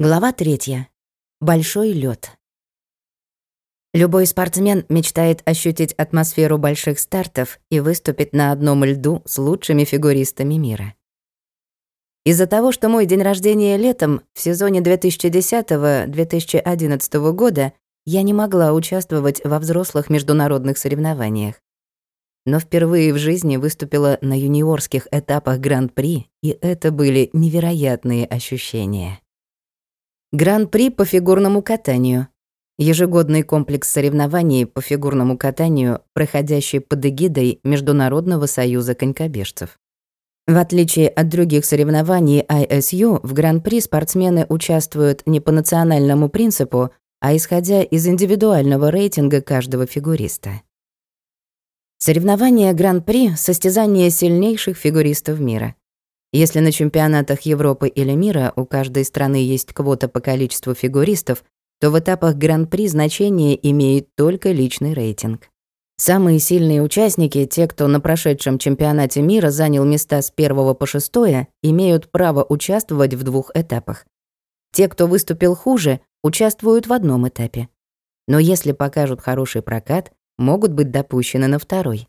Глава третья. Большой лед. Любой спортсмен мечтает ощутить атмосферу больших стартов и выступить на одном льду с лучшими фигуристами мира. Из-за того, что мой день рождения летом, в сезоне 2010-2011 года, я не могла участвовать во взрослых международных соревнованиях. Но впервые в жизни выступила на юниорских этапах Гран-при, и это были невероятные ощущения. Гран-при по фигурному катанию. Ежегодный комплекс соревнований по фигурному катанию, проходящий под эгидой Международного союза конькобежцев. В отличие от других соревнований ISU, в Гран-при спортсмены участвуют не по национальному принципу, а исходя из индивидуального рейтинга каждого фигуриста. Соревнования Гран-при — состязание сильнейших фигуристов мира. Если на чемпионатах Европы или мира у каждой страны есть квота по количеству фигуристов, то в этапах Гран-при значение имеет только личный рейтинг. Самые сильные участники, те, кто на прошедшем чемпионате мира занял места с первого по шестое, имеют право участвовать в двух этапах. Те, кто выступил хуже, участвуют в одном этапе. Но если покажут хороший прокат, могут быть допущены на второй.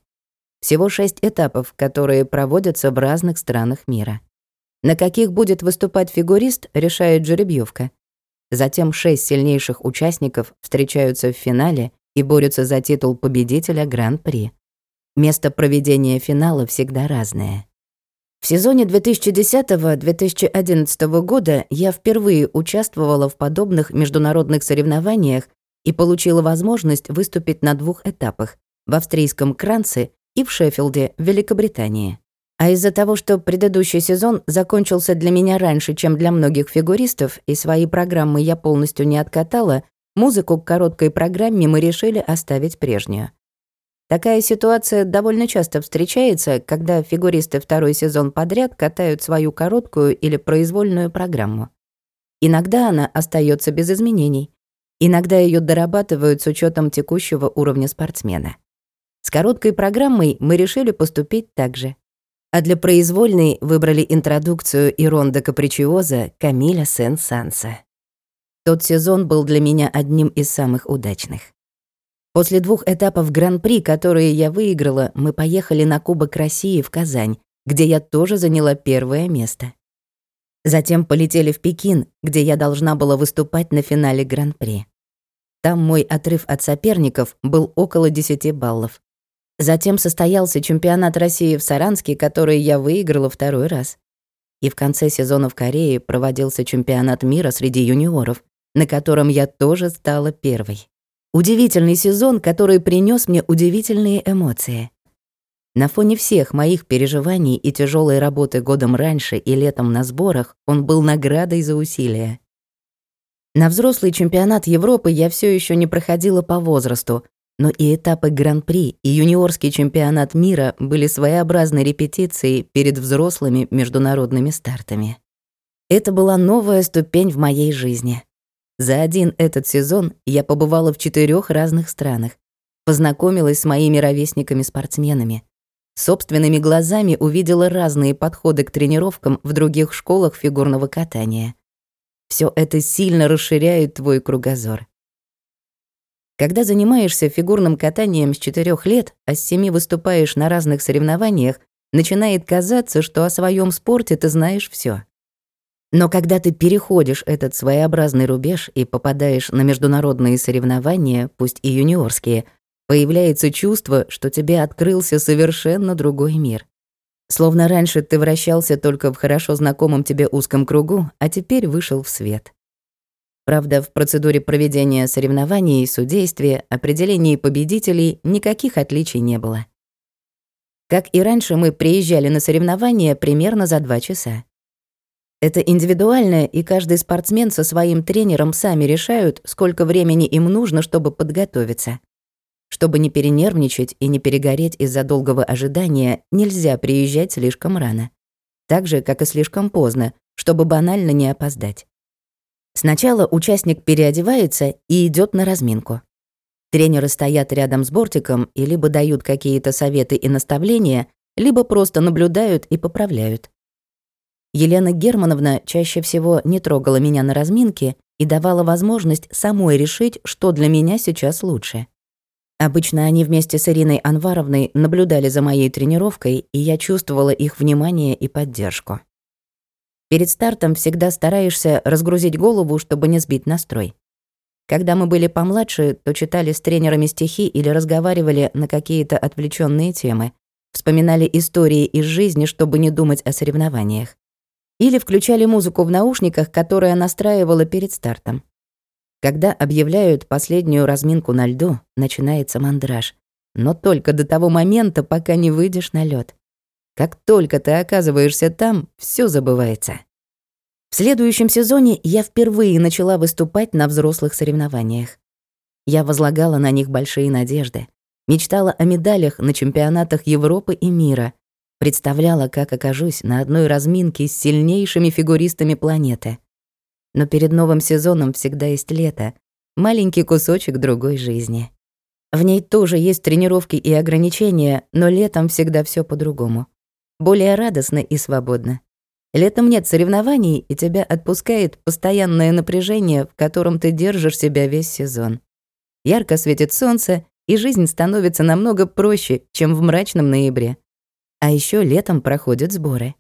Всего шесть этапов, которые проводятся в разных странах мира. На каких будет выступать фигурист, решает жеребьевка. Затем шесть сильнейших участников встречаются в финале и борются за титул победителя Гран-при. Место проведения финала всегда разное. В сезоне 2010-2011 года я впервые участвовала в подобных международных соревнованиях и получила возможность выступить на двух этапах — в австрийском Кранце и в Шеффилде, Великобритании. А из-за того, что предыдущий сезон закончился для меня раньше, чем для многих фигуристов, и свои программы я полностью не откатала, музыку к короткой программе мы решили оставить прежнюю. Такая ситуация довольно часто встречается, когда фигуристы второй сезон подряд катают свою короткую или произвольную программу. Иногда она остается без изменений, иногда ее дорабатывают с учетом текущего уровня спортсмена. С короткой программой мы решили поступить так же. А для произвольной выбрали интродукцию Иронда Капричиоза Камиля Сен-Санса. Тот сезон был для меня одним из самых удачных. После двух этапов Гран-при, которые я выиграла, мы поехали на Кубок России в Казань, где я тоже заняла первое место. Затем полетели в Пекин, где я должна была выступать на финале Гран-при. Там мой отрыв от соперников был около 10 баллов. Затем состоялся чемпионат России в Саранске, который я выиграла второй раз. И в конце сезона в Корее проводился чемпионат мира среди юниоров, на котором я тоже стала первой. Удивительный сезон, который принес мне удивительные эмоции. На фоне всех моих переживаний и тяжелой работы годом раньше и летом на сборах он был наградой за усилия. На взрослый чемпионат Европы я все еще не проходила по возрасту, но и этапы Гран-при и юниорский чемпионат мира были своеобразной репетицией перед взрослыми международными стартами. Это была новая ступень в моей жизни. За один этот сезон я побывала в четырех разных странах, познакомилась с моими ровесниками-спортсменами, собственными глазами увидела разные подходы к тренировкам в других школах фигурного катания. Все это сильно расширяет твой кругозор. Когда занимаешься фигурным катанием с 4 лет, а с 7 выступаешь на разных соревнованиях, начинает казаться, что о своем спорте ты знаешь все. Но когда ты переходишь этот своеобразный рубеж и попадаешь на международные соревнования, пусть и юниорские, появляется чувство, что тебе открылся совершенно другой мир. Словно раньше ты вращался только в хорошо знакомом тебе узком кругу, а теперь вышел в свет. Правда, в процедуре проведения соревнований и судействия, определении победителей никаких отличий не было. Как и раньше, мы приезжали на соревнования примерно за два часа. Это индивидуально, и каждый спортсмен со своим тренером сами решают, сколько времени им нужно, чтобы подготовиться. Чтобы не перенервничать и не перегореть из-за долгого ожидания, нельзя приезжать слишком рано. Так же, как и слишком поздно, чтобы банально не опоздать. Сначала участник переодевается и идет на разминку. Тренеры стоят рядом с бортиком и либо дают какие-то советы и наставления, либо просто наблюдают и поправляют. Елена Германовна чаще всего не трогала меня на разминке и давала возможность самой решить, что для меня сейчас лучше. Обычно они вместе с Ириной Анваровной наблюдали за моей тренировкой, и я чувствовала их внимание и поддержку. Перед стартом всегда стараешься разгрузить голову, чтобы не сбить настрой. Когда мы были помладше, то читали с тренерами стихи или разговаривали на какие-то отвлеченные темы, вспоминали истории из жизни, чтобы не думать о соревнованиях. Или включали музыку в наушниках, которая настраивала перед стартом. Когда объявляют последнюю разминку на льду, начинается мандраж. Но только до того момента, пока не выйдешь на лед. Как только ты оказываешься там, все забывается. В следующем сезоне я впервые начала выступать на взрослых соревнованиях. Я возлагала на них большие надежды. Мечтала о медалях на чемпионатах Европы и мира, Представляла, как окажусь на одной разминке с сильнейшими фигуристами планеты. Но перед новым сезоном всегда есть лето, маленький кусочек другой жизни. В ней тоже есть тренировки и ограничения, но летом всегда все по-другому. Более радостно и свободно. Летом нет соревнований, и тебя отпускает постоянное напряжение, в котором ты держишь себя весь сезон. Ярко светит солнце, и жизнь становится намного проще, чем в мрачном ноябре. А еще летом проходят сборы.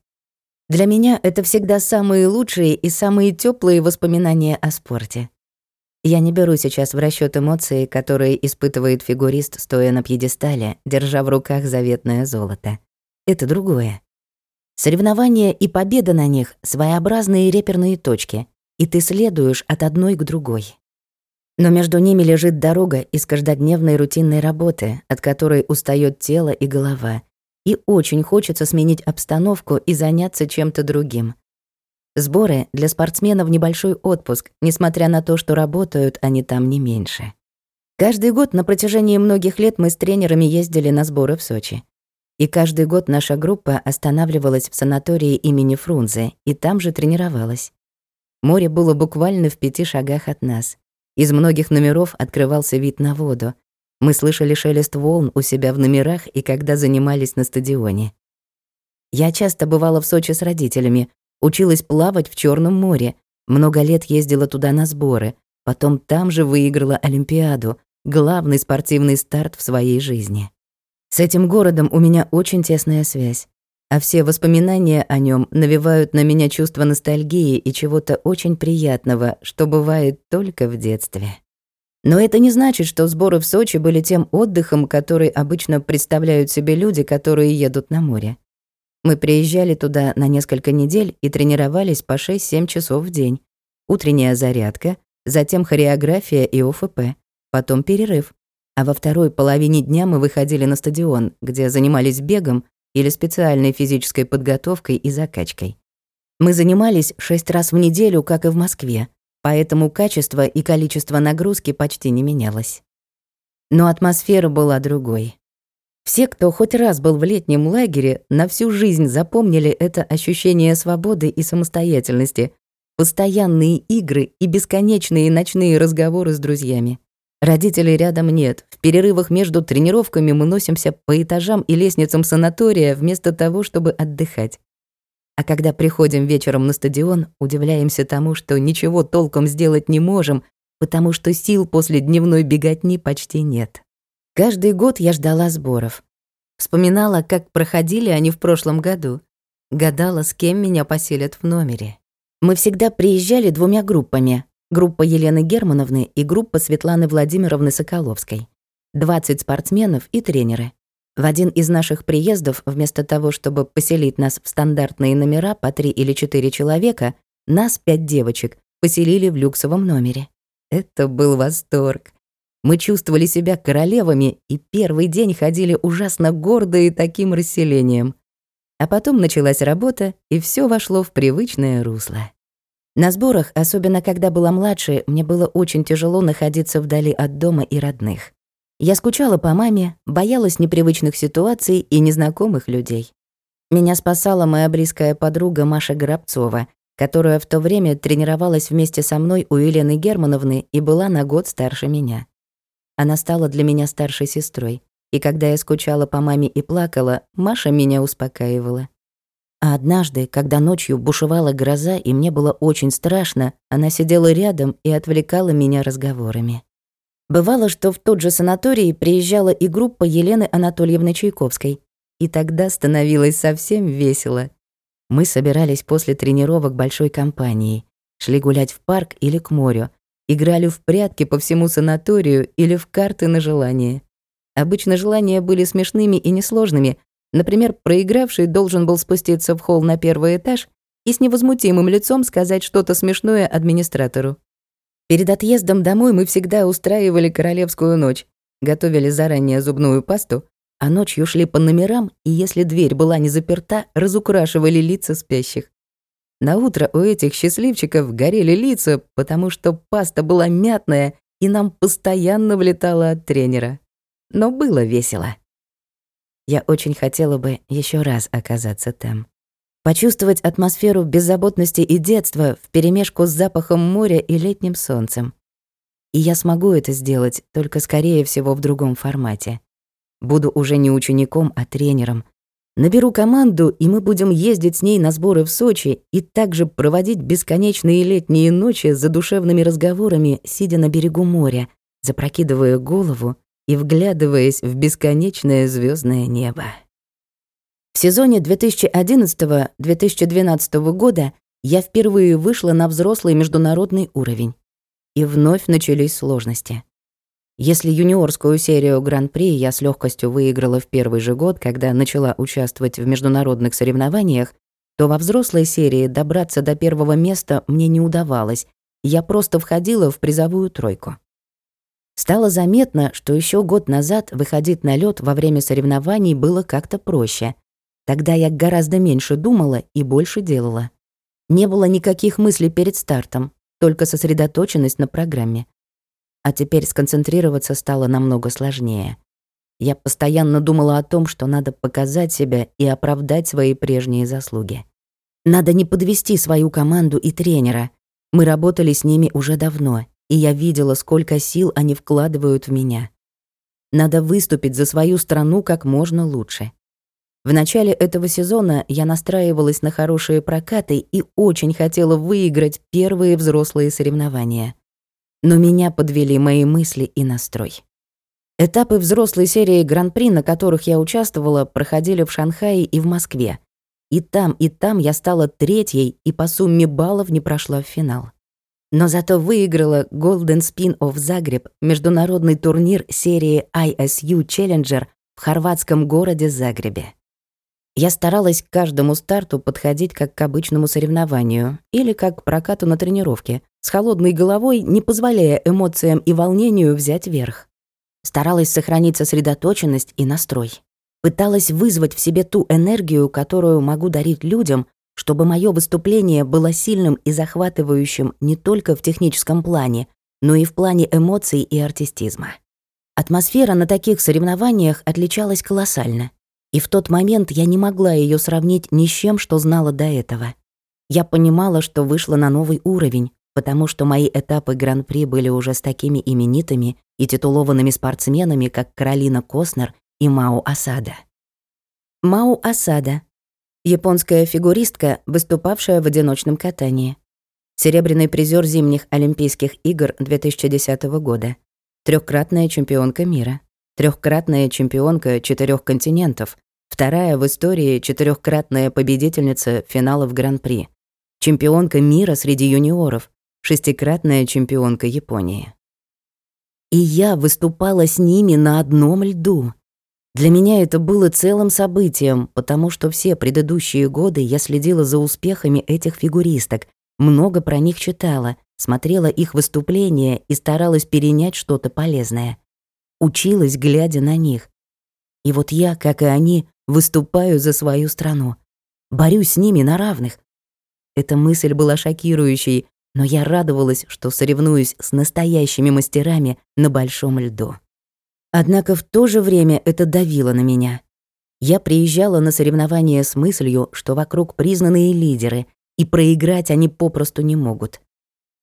Для меня это всегда самые лучшие и самые теплые воспоминания о спорте. Я не беру сейчас в расчет эмоции, которые испытывает фигурист, стоя на пьедестале, держа в руках заветное золото. Это другое. Соревнования и победа на них — своеобразные реперные точки, и ты следуешь от одной к другой. Но между ними лежит дорога из каждодневной рутинной работы, от которой устает тело и голова, и очень хочется сменить обстановку и заняться чем-то другим. Сборы для спортсменов небольшой отпуск, несмотря на то, что работают они там не меньше. Каждый год на протяжении многих лет мы с тренерами ездили на сборы в Сочи. И каждый год наша группа останавливалась в санатории имени Фрунзе и там же тренировалась. Море было буквально в пяти шагах от нас. Из многих номеров открывался вид на воду, мы слышали шелест волн у себя в номерах и когда занимались на стадионе. Я часто бывала в Сочи с родителями, училась плавать в Черном море, много лет ездила туда на сборы, потом там же выиграла Олимпиаду, главный спортивный старт в своей жизни. С этим городом у меня очень тесная связь, а все воспоминания о нем навевают на меня чувство ностальгии и чего-то очень приятного, что бывает только в детстве. Но это не значит, что сборы в Сочи были тем отдыхом, который обычно представляют себе люди, которые едут на море. Мы приезжали туда на несколько недель и тренировались по 6-7 часов в день. Утренняя зарядка, затем хореография и ОФП, потом перерыв. А во второй половине дня мы выходили на стадион, где занимались бегом или специальной физической подготовкой и закачкой. Мы занимались шесть раз в неделю, как и в Москве, поэтому качество и количество нагрузки почти не менялось. Но атмосфера была другой. Все, кто хоть раз был в летнем лагере, на всю жизнь запомнили это ощущение свободы и самостоятельности, постоянные игры и бесконечные ночные разговоры с друзьями. Родителей рядом нет. В перерывах между тренировками мы носимся по этажам и лестницам санатория вместо того, чтобы отдыхать. А когда приходим вечером на стадион, удивляемся тому, что ничего толком сделать не можем, потому что сил после дневной беготни почти нет. Каждый год я ждала сборов. Вспоминала, как проходили они в прошлом году. Гадала, с кем меня поселят в номере. Мы всегда приезжали двумя группами. Группа Елены Германовны и группа Светланы Владимировны Соколовской. 20 спортсменов и тренеры. В один из наших приездов, вместо того, чтобы поселить нас в стандартные номера по три или четыре человека, нас, пять девочек, поселили в люксовом номере. Это был восторг. Мы чувствовали себя королевами и первый день ходили ужасно гордые таким расселением. А потом началась работа, и все вошло в привычное русло. На сборах, особенно когда была младше, мне было очень тяжело находиться вдали от дома и родных. Я скучала по маме, боялась непривычных ситуаций и незнакомых людей. Меня спасала моя близкая подруга Маша Грабцова, которая в то время тренировалась вместе со мной у Елены Германовны и была на год старше меня. Она стала для меня старшей сестрой, и когда я скучала по маме и плакала, Маша меня успокаивала. А однажды, когда ночью бушевала гроза и мне было очень страшно, она сидела рядом и отвлекала меня разговорами. Бывало, что в тот же санаторий приезжала и группа Елены Анатольевны Чайковской. И тогда становилось совсем весело. Мы собирались после тренировок большой компанией, шли гулять в парк или к морю, играли в прятки по всему санаторию или в карты на желание. Обычно желания были смешными и несложными. Например, проигравший должен был спуститься в холл на первый этаж и с невозмутимым лицом сказать что-то смешное администратору. Перед отъездом домой мы всегда устраивали королевскую ночь, готовили заранее зубную пасту, а ночью шли по номерам, и если дверь была не заперта, разукрашивали лица спящих. На утро у этих счастливчиков горели лица, потому что паста была мятная, и нам постоянно влетала от тренера. Но было весело. Я очень хотела бы еще раз оказаться там. Почувствовать атмосферу беззаботности и детства вперемешку с запахом моря и летним солнцем. И я смогу это сделать, только скорее всего в другом формате. Буду уже не учеником, а тренером. Наберу команду, и мы будем ездить с ней на сборы в Сочи и также проводить бесконечные летние ночи за душевными разговорами, сидя на берегу моря, запрокидывая голову и вглядываясь в бесконечное звездное небо. В сезоне 2011-2012 года я впервые вышла на взрослый международный уровень. И вновь начались сложности. Если юниорскую серию Гран-при я с легкостью выиграла в первый же год, когда начала участвовать в международных соревнованиях, то во взрослой серии добраться до первого места мне не удавалось, я просто входила в призовую тройку. Стало заметно, что еще год назад выходить на лед во время соревнований было как-то проще, Тогда я гораздо меньше думала и больше делала. Не было никаких мыслей перед стартом, только сосредоточенность на программе. А теперь сконцентрироваться стало намного сложнее. Я постоянно думала о том, что надо показать себя и оправдать свои прежние заслуги. Надо не подвести свою команду и тренера. Мы работали с ними уже давно, и я видела, сколько сил они вкладывают в меня. Надо выступить за свою страну как можно лучше. В начале этого сезона я настраивалась на хорошие прокаты и очень хотела выиграть первые взрослые соревнования. Но меня подвели мои мысли и настрой. Этапы взрослой серии Гран-при, на которых я участвовала, проходили в Шанхае и в Москве. И там, и там я стала третьей и по сумме баллов не прошла в финал. Но зато выиграла Golden Spin of Zagreb, международный турнир серии ISU Challenger в хорватском городе Загребе. Я старалась к каждому старту подходить как к обычному соревнованию или как к прокату на тренировке, с холодной головой, не позволяя эмоциям и волнению взять верх. Старалась сохранить сосредоточенность и настрой. Пыталась вызвать в себе ту энергию, которую могу дарить людям, чтобы мое выступление было сильным и захватывающим не только в техническом плане, но и в плане эмоций и артистизма. Атмосфера на таких соревнованиях отличалась колоссально. И в тот момент я не могла ее сравнить ни с чем, что знала до этого. Я понимала, что вышла на новый уровень, потому что мои этапы Гран-при были уже с такими именитыми и титулованными спортсменами, как Каролина Коснер и Мао Асада. Мао Асада — японская фигуристка, выступавшая в одиночном катании. Серебряный призер зимних Олимпийских игр 2010 года. Трехкратная чемпионка мира трехкратная чемпионка четырех континентов, вторая в истории четырехкратная победительница финалов Гран-при, чемпионка мира среди юниоров, шестикратная чемпионка Японии. И я выступала с ними на одном льду. Для меня это было целым событием, потому что все предыдущие годы я следила за успехами этих фигуристок, много про них читала, смотрела их выступления и старалась перенять что-то полезное училась, глядя на них. И вот я, как и они, выступаю за свою страну. Борюсь с ними на равных. Эта мысль была шокирующей, но я радовалась, что соревнуюсь с настоящими мастерами на большом льду. Однако в то же время это давило на меня. Я приезжала на соревнования с мыслью, что вокруг признанные лидеры, и проиграть они попросту не могут.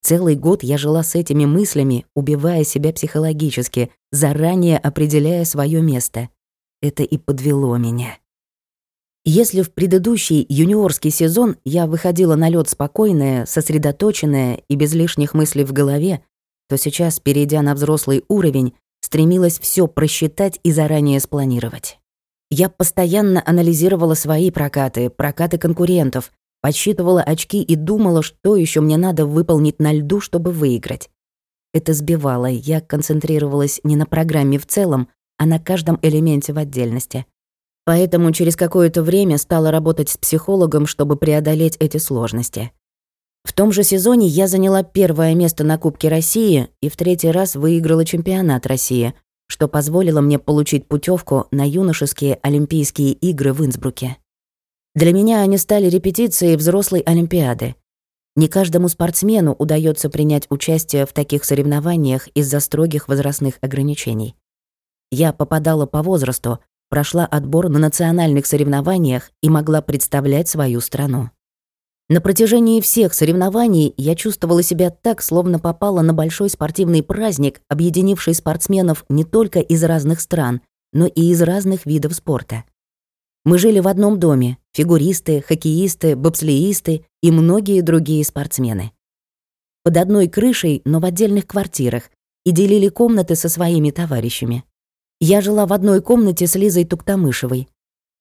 Целый год я жила с этими мыслями, убивая себя психологически, заранее определяя свое место. Это и подвело меня. Если в предыдущий юниорский сезон я выходила на лед спокойная, сосредоточенная и без лишних мыслей в голове, то сейчас, перейдя на взрослый уровень, стремилась все просчитать и заранее спланировать. Я постоянно анализировала свои прокаты, прокаты конкурентов, подсчитывала очки и думала, что еще мне надо выполнить на льду, чтобы выиграть. Это сбивало, я концентрировалась не на программе в целом, а на каждом элементе в отдельности. Поэтому через какое-то время стала работать с психологом, чтобы преодолеть эти сложности. В том же сезоне я заняла первое место на Кубке России и в третий раз выиграла чемпионат России, что позволило мне получить путевку на юношеские Олимпийские игры в Инсбруке. Для меня они стали репетицией взрослой Олимпиады. Не каждому спортсмену удается принять участие в таких соревнованиях из-за строгих возрастных ограничений. Я попадала по возрасту, прошла отбор на национальных соревнованиях и могла представлять свою страну. На протяжении всех соревнований я чувствовала себя так, словно попала на большой спортивный праздник, объединивший спортсменов не только из разных стран, но и из разных видов спорта. Мы жили в одном доме — фигуристы, хоккеисты, бобслеисты и многие другие спортсмены. Под одной крышей, но в отдельных квартирах, и делили комнаты со своими товарищами. Я жила в одной комнате с Лизой Туктамышевой,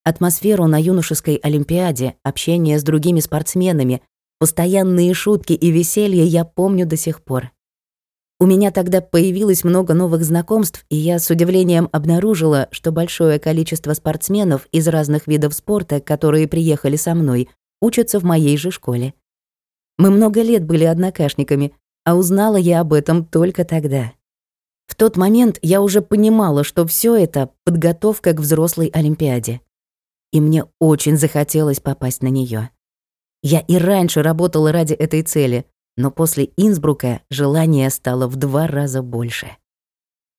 Атмосферу на юношеской олимпиаде, общение с другими спортсменами, постоянные шутки и веселье я помню до сих пор. У меня тогда появилось много новых знакомств, и я с удивлением обнаружила, что большое количество спортсменов из разных видов спорта, которые приехали со мной, учатся в моей же школе. Мы много лет были однокашниками, а узнала я об этом только тогда. В тот момент я уже понимала, что все это — подготовка к взрослой Олимпиаде и мне очень захотелось попасть на нее. Я и раньше работала ради этой цели, но после Инсбрука желание стало в два раза больше.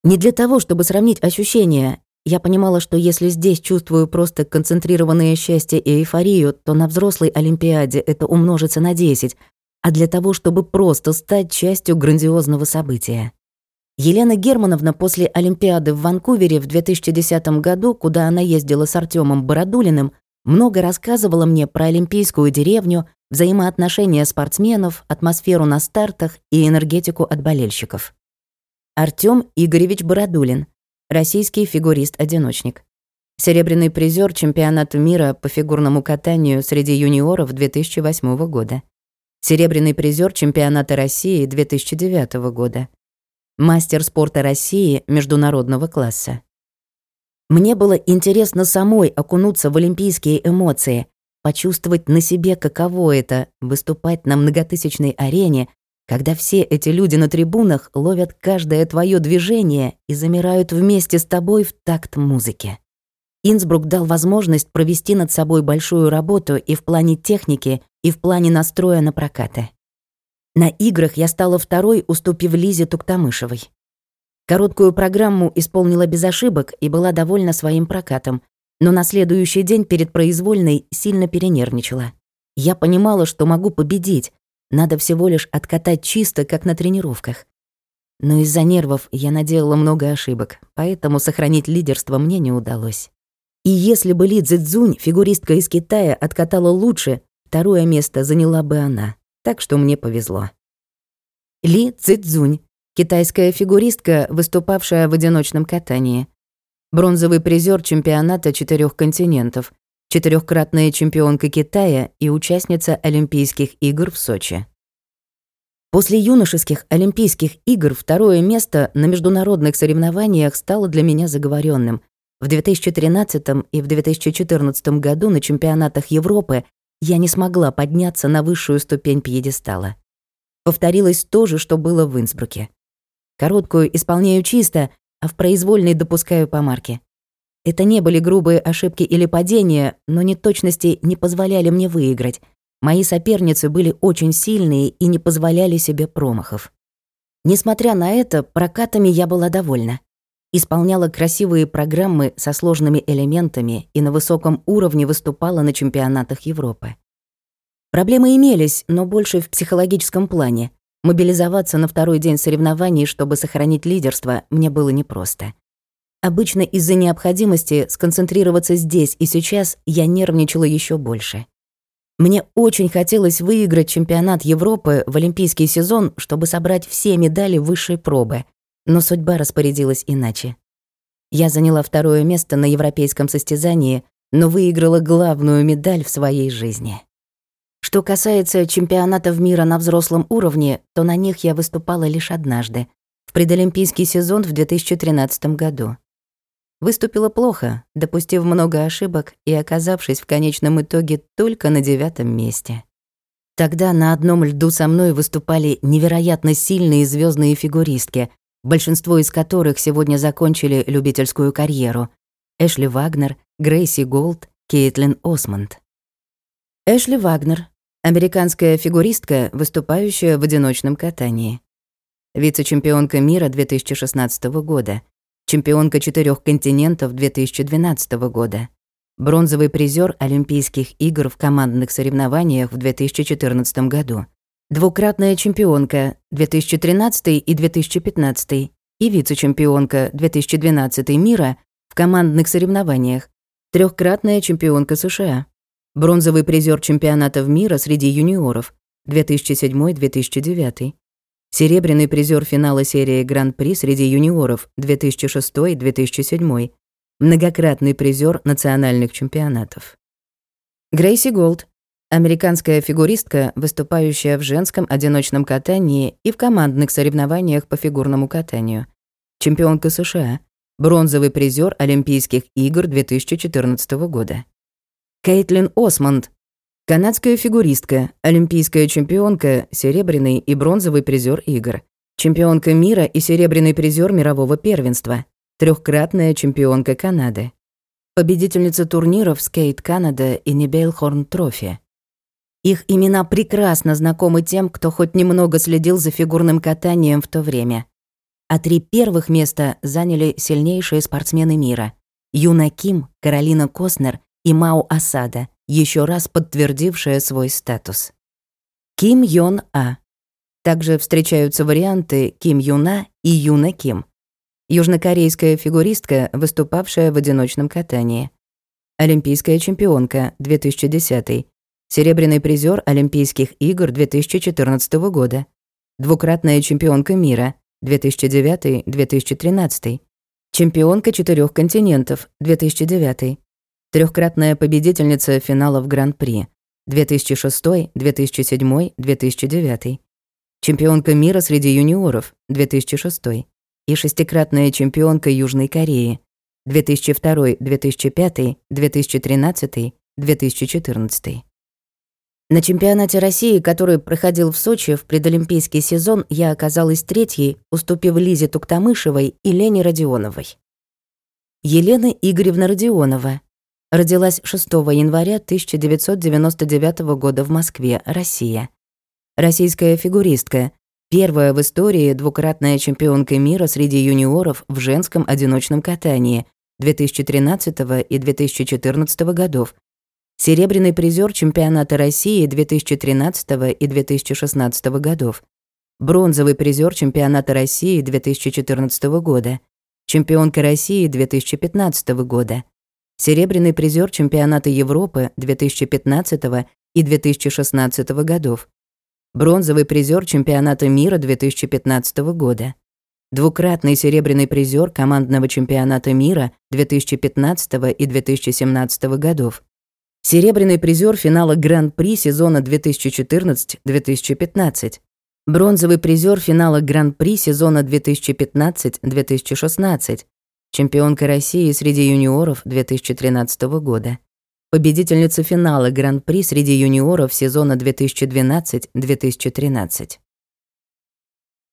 Не для того, чтобы сравнить ощущения, я понимала, что если здесь чувствую просто концентрированное счастье и эйфорию, то на взрослой Олимпиаде это умножится на 10, а для того, чтобы просто стать частью грандиозного события. Елена Германовна после Олимпиады в Ванкувере в 2010 году, куда она ездила с Артемом Бородулиным, много рассказывала мне про олимпийскую деревню, взаимоотношения спортсменов, атмосферу на стартах и энергетику от болельщиков. Артём Игоревич Бородулин, российский фигурист-одиночник. Серебряный призер чемпионата мира по фигурному катанию среди юниоров 2008 года. Серебряный призер чемпионата России 2009 года мастер спорта России международного класса. Мне было интересно самой окунуться в олимпийские эмоции, почувствовать на себе, каково это — выступать на многотысячной арене, когда все эти люди на трибунах ловят каждое твое движение и замирают вместе с тобой в такт музыки. Инсбрук дал возможность провести над собой большую работу и в плане техники, и в плане настроя на прокаты. На играх я стала второй, уступив Лизе Туктамышевой. Короткую программу исполнила без ошибок и была довольна своим прокатом, но на следующий день перед произвольной сильно перенервничала. Я понимала, что могу победить, надо всего лишь откатать чисто, как на тренировках. Но из-за нервов я наделала много ошибок, поэтому сохранить лидерство мне не удалось. И если бы Ли Цзюнь, фигуристка из Китая, откатала лучше, второе место заняла бы она так что мне повезло. Ли Цзюнь, китайская фигуристка, выступавшая в одиночном катании. Бронзовый призер чемпионата четырех континентов, четырехкратная чемпионка Китая и участница Олимпийских игр в Сочи. После юношеских Олимпийских игр второе место на международных соревнованиях стало для меня заговоренным. В 2013 и в 2014 году на чемпионатах Европы я не смогла подняться на высшую ступень пьедестала. Повторилось то же, что было в Инсбруке. Короткую исполняю чисто, а в произвольной допускаю помарки. Это не были грубые ошибки или падения, но неточности не позволяли мне выиграть. Мои соперницы были очень сильные и не позволяли себе промахов. Несмотря на это, прокатами я была довольна исполняла красивые программы со сложными элементами и на высоком уровне выступала на чемпионатах Европы. Проблемы имелись, но больше в психологическом плане. Мобилизоваться на второй день соревнований, чтобы сохранить лидерство, мне было непросто. Обычно из-за необходимости сконцентрироваться здесь и сейчас я нервничала еще больше. Мне очень хотелось выиграть чемпионат Европы в олимпийский сезон, чтобы собрать все медали высшей пробы, но судьба распорядилась иначе. Я заняла второе место на европейском состязании, но выиграла главную медаль в своей жизни. Что касается чемпионатов мира на взрослом уровне, то на них я выступала лишь однажды, в предолимпийский сезон в 2013 году. Выступила плохо, допустив много ошибок и оказавшись в конечном итоге только на девятом месте. Тогда на одном льду со мной выступали невероятно сильные звездные фигуристки, большинство из которых сегодня закончили любительскую карьеру. Эшли Вагнер, Грейси Голд, Кейтлин Осмонд. Эшли Вагнер — американская фигуристка, выступающая в одиночном катании. Вице-чемпионка мира 2016 года — чемпионка четырех континентов 2012 года, бронзовый призер Олимпийских игр в командных соревнованиях в 2014 году, двукратная чемпионка 2013 и 2015 и вице-чемпионка 2012 мира в командных соревнованиях, трехкратная чемпионка США, бронзовый призер чемпионатов мира среди юниоров 2007-2009, Серебряный призер финала серии Гран-при среди юниоров 2006-2007. Многократный призер национальных чемпионатов. Грейси Голд. Американская фигуристка, выступающая в женском одиночном катании и в командных соревнованиях по фигурному катанию. Чемпионка США. Бронзовый призер Олимпийских игр 2014 года. Кейтлин Осмонд, Канадская фигуристка, олимпийская чемпионка, серебряный и бронзовый призер игр, чемпионка мира и серебряный призер мирового первенства, трехкратная чемпионка Канады, победительница турниров Скейт Канада и Небельхорн Трофи. Их имена прекрасно знакомы тем, кто хоть немного следил за фигурным катанием в то время. А три первых места заняли сильнейшие спортсмены мира. Юна Ким, Каролина Костнер и Мау Асада — еще раз подтвердившая свой статус. Ким Йон А. Также встречаются варианты Ким Юна и Юна Ким. Южнокорейская фигуристка, выступавшая в одиночном катании. Олимпийская чемпионка 2010. Серебряный призер Олимпийских игр 2014 года. Двукратная чемпионка мира 2009-2013. Чемпионка четырех континентов 2009 трехкратная победительница финалов Гран-при 2006, 2007, 2009, чемпионка мира среди юниоров 2006 и шестикратная чемпионка Южной Кореи 2002, 2005, 2013, 2014. На чемпионате России, который проходил в Сочи в предолимпийский сезон, я оказалась третьей, уступив Лизе Туктамышевой и Лене Родионовой. Елена Игоревна Родионова, Родилась 6 января 1999 года в Москве, Россия. Российская фигуристка, первая в истории двукратная чемпионка мира среди юниоров в женском одиночном катании 2013 и 2014 годов, серебряный призер чемпионата России 2013 и 2016 годов, бронзовый призер чемпионата России 2014 года, чемпионка России 2015 года, серебряный призер чемпионата Европы 2015 и 2016 годов, бронзовый призер чемпионата мира 2015 года, двукратный серебряный призер командного чемпионата мира 2015 и 2017 годов, серебряный призер финала Гран-при сезона 2014-2015, бронзовый призер финала Гран-при сезона 2015-2016, чемпионка России среди юниоров 2013 года, победительница финала Гран-при среди юниоров сезона 2012-2013.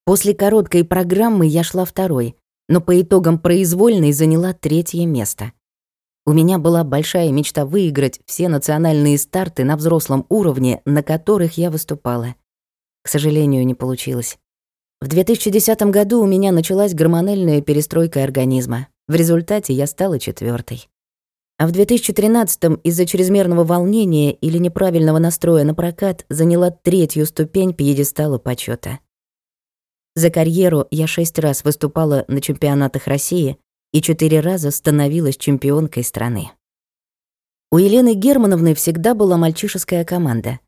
После короткой программы я шла второй, но по итогам произвольной заняла третье место. У меня была большая мечта выиграть все национальные старты на взрослом уровне, на которых я выступала. К сожалению, не получилось. В 2010 году у меня началась гормональная перестройка организма. В результате я стала четвертой. А в 2013-м из-за чрезмерного волнения или неправильного настроя на прокат заняла третью ступень пьедестала почета. За карьеру я шесть раз выступала на чемпионатах России и четыре раза становилась чемпионкой страны. У Елены Германовны всегда была мальчишеская команда.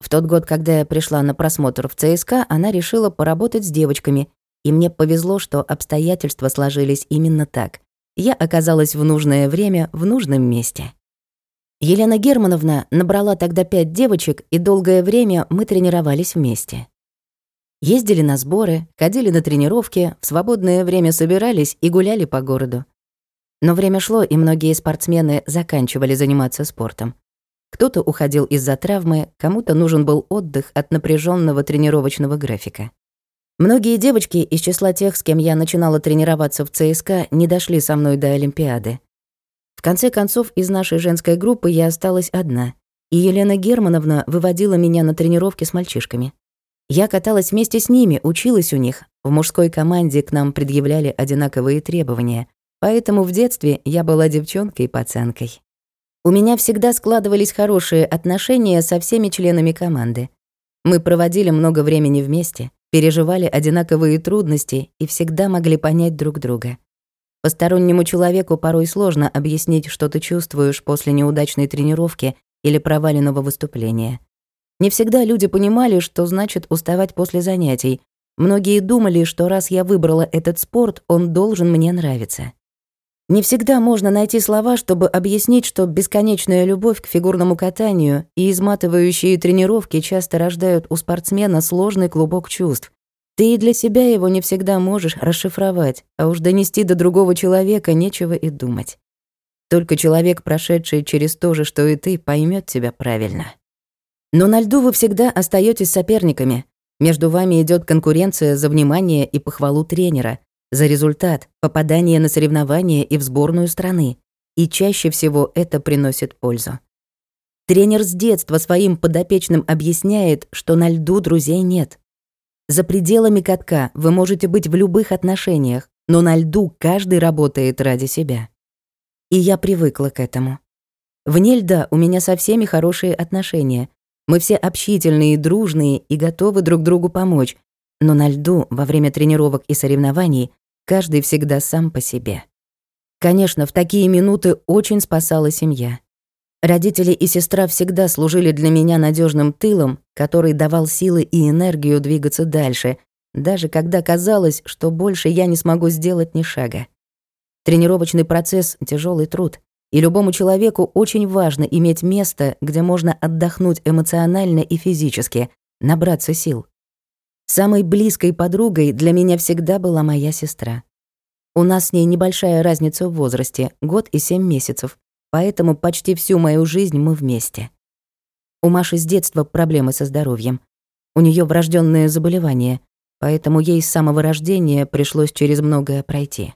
В тот год, когда я пришла на просмотр в ЦСКА, она решила поработать с девочками, и мне повезло, что обстоятельства сложились именно так. Я оказалась в нужное время в нужном месте. Елена Германовна набрала тогда пять девочек, и долгое время мы тренировались вместе. Ездили на сборы, ходили на тренировки, в свободное время собирались и гуляли по городу. Но время шло, и многие спортсмены заканчивали заниматься спортом. Кто-то уходил из-за травмы, кому-то нужен был отдых от напряженного тренировочного графика. Многие девочки из числа тех, с кем я начинала тренироваться в ЦСКА, не дошли со мной до Олимпиады. В конце концов, из нашей женской группы я осталась одна, и Елена Германовна выводила меня на тренировки с мальчишками. Я каталась вместе с ними, училась у них. В мужской команде к нам предъявляли одинаковые требования, поэтому в детстве я была девчонкой-пацанкой. У меня всегда складывались хорошие отношения со всеми членами команды. Мы проводили много времени вместе, переживали одинаковые трудности и всегда могли понять друг друга. Постороннему человеку порой сложно объяснить, что ты чувствуешь после неудачной тренировки или проваленного выступления. Не всегда люди понимали, что значит уставать после занятий. Многие думали, что раз я выбрала этот спорт, он должен мне нравиться. Не всегда можно найти слова, чтобы объяснить, что бесконечная любовь к фигурному катанию и изматывающие тренировки часто рождают у спортсмена сложный клубок чувств, ты и для себя его не всегда можешь расшифровать, а уж донести до другого человека нечего и думать. Только человек, прошедший через то же, что и ты, поймет тебя правильно. Но на льду вы всегда остаетесь соперниками. Между вами идет конкуренция за внимание и похвалу тренера, за результат, попадание на соревнования и в сборную страны. И чаще всего это приносит пользу. Тренер с детства своим подопечным объясняет, что на льду друзей нет. За пределами катка вы можете быть в любых отношениях, но на льду каждый работает ради себя. И я привыкла к этому. Вне льда у меня со всеми хорошие отношения. Мы все общительные, дружные и готовы друг другу помочь. Но на льду, во время тренировок и соревнований, каждый всегда сам по себе. Конечно, в такие минуты очень спасала семья. Родители и сестра всегда служили для меня надежным тылом, который давал силы и энергию двигаться дальше, даже когда казалось, что больше я не смогу сделать ни шага. Тренировочный процесс — тяжелый труд, и любому человеку очень важно иметь место, где можно отдохнуть эмоционально и физически, набраться сил. Самой близкой подругой для меня всегда была моя сестра. У нас с ней небольшая разница в возрасте, год и семь месяцев, Поэтому почти всю мою жизнь мы вместе. У Маши с детства проблемы со здоровьем. У нее врожденное заболевание, поэтому ей с самого рождения пришлось через многое пройти.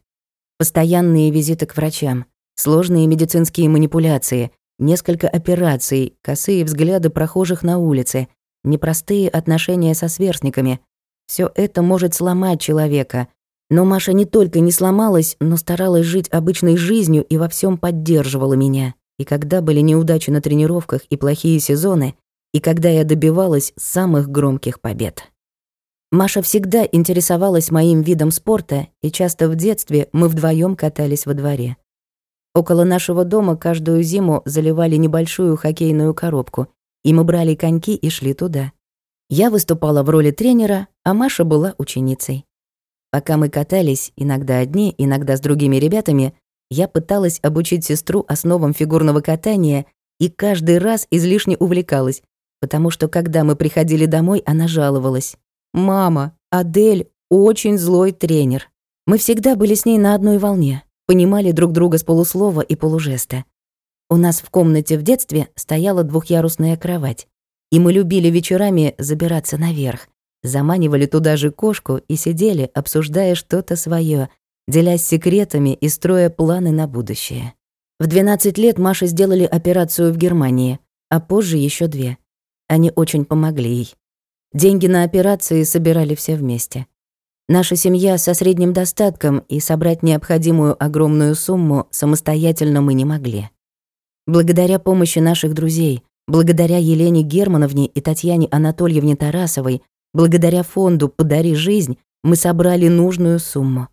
Постоянные визиты к врачам, сложные медицинские манипуляции, несколько операций, косые взгляды прохожих на улице, непростые отношения со сверстниками. Все это может сломать человека, но Маша не только не сломалась, но старалась жить обычной жизнью и во всем поддерживала меня. И когда были неудачи на тренировках и плохие сезоны, и когда я добивалась самых громких побед. Маша всегда интересовалась моим видом спорта, и часто в детстве мы вдвоем катались во дворе. Около нашего дома каждую зиму заливали небольшую хоккейную коробку, и мы брали коньки и шли туда. Я выступала в роли тренера, а Маша была ученицей. Пока мы катались, иногда одни, иногда с другими ребятами, я пыталась обучить сестру основам фигурного катания и каждый раз излишне увлекалась, потому что когда мы приходили домой, она жаловалась. «Мама, Адель очень злой тренер». Мы всегда были с ней на одной волне, понимали друг друга с полуслова и полужеста. У нас в комнате в детстве стояла двухъярусная кровать, и мы любили вечерами забираться наверх, заманивали туда же кошку и сидели, обсуждая что-то свое, делясь секретами и строя планы на будущее. В 12 лет Маше сделали операцию в Германии, а позже еще две. Они очень помогли ей. Деньги на операции собирали все вместе. Наша семья со средним достатком, и собрать необходимую огромную сумму самостоятельно мы не могли. Благодаря помощи наших друзей, благодаря Елене Германовне и Татьяне Анатольевне Тарасовой, Благодаря фонду «Подари жизнь» мы собрали нужную сумму.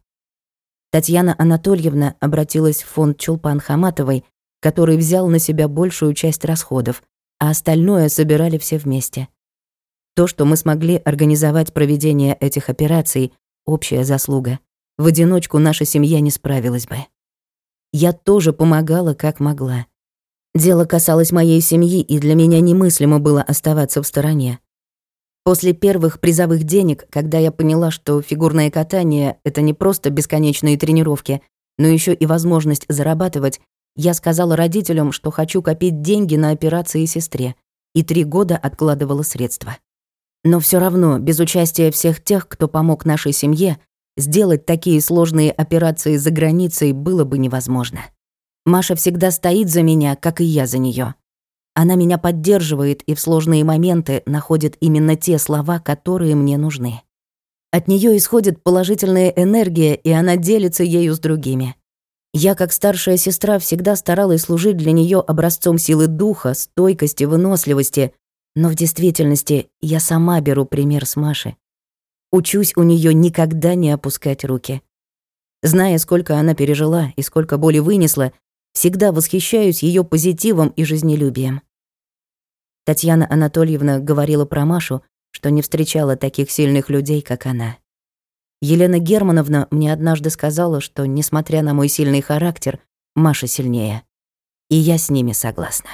Татьяна Анатольевна обратилась в фонд Чулпан Хаматовой, который взял на себя большую часть расходов, а остальное собирали все вместе. То, что мы смогли организовать проведение этих операций, общая заслуга. В одиночку наша семья не справилась бы. Я тоже помогала, как могла. Дело касалось моей семьи, и для меня немыслимо было оставаться в стороне. После первых призовых денег, когда я поняла, что фигурное катание — это не просто бесконечные тренировки, но еще и возможность зарабатывать, я сказала родителям, что хочу копить деньги на операции сестре, и три года откладывала средства. Но все равно, без участия всех тех, кто помог нашей семье, сделать такие сложные операции за границей было бы невозможно. Маша всегда стоит за меня, как и я за нее. Она меня поддерживает и в сложные моменты находит именно те слова, которые мне нужны. От нее исходит положительная энергия, и она делится ею с другими. Я, как старшая сестра, всегда старалась служить для нее образцом силы духа, стойкости, выносливости, но в действительности я сама беру пример с Маши. Учусь у нее никогда не опускать руки. Зная, сколько она пережила и сколько боли вынесла, Всегда восхищаюсь ее позитивом и жизнелюбием. Татьяна Анатольевна говорила про Машу, что не встречала таких сильных людей, как она. Елена Германовна мне однажды сказала, что, несмотря на мой сильный характер, Маша сильнее. И я с ними согласна.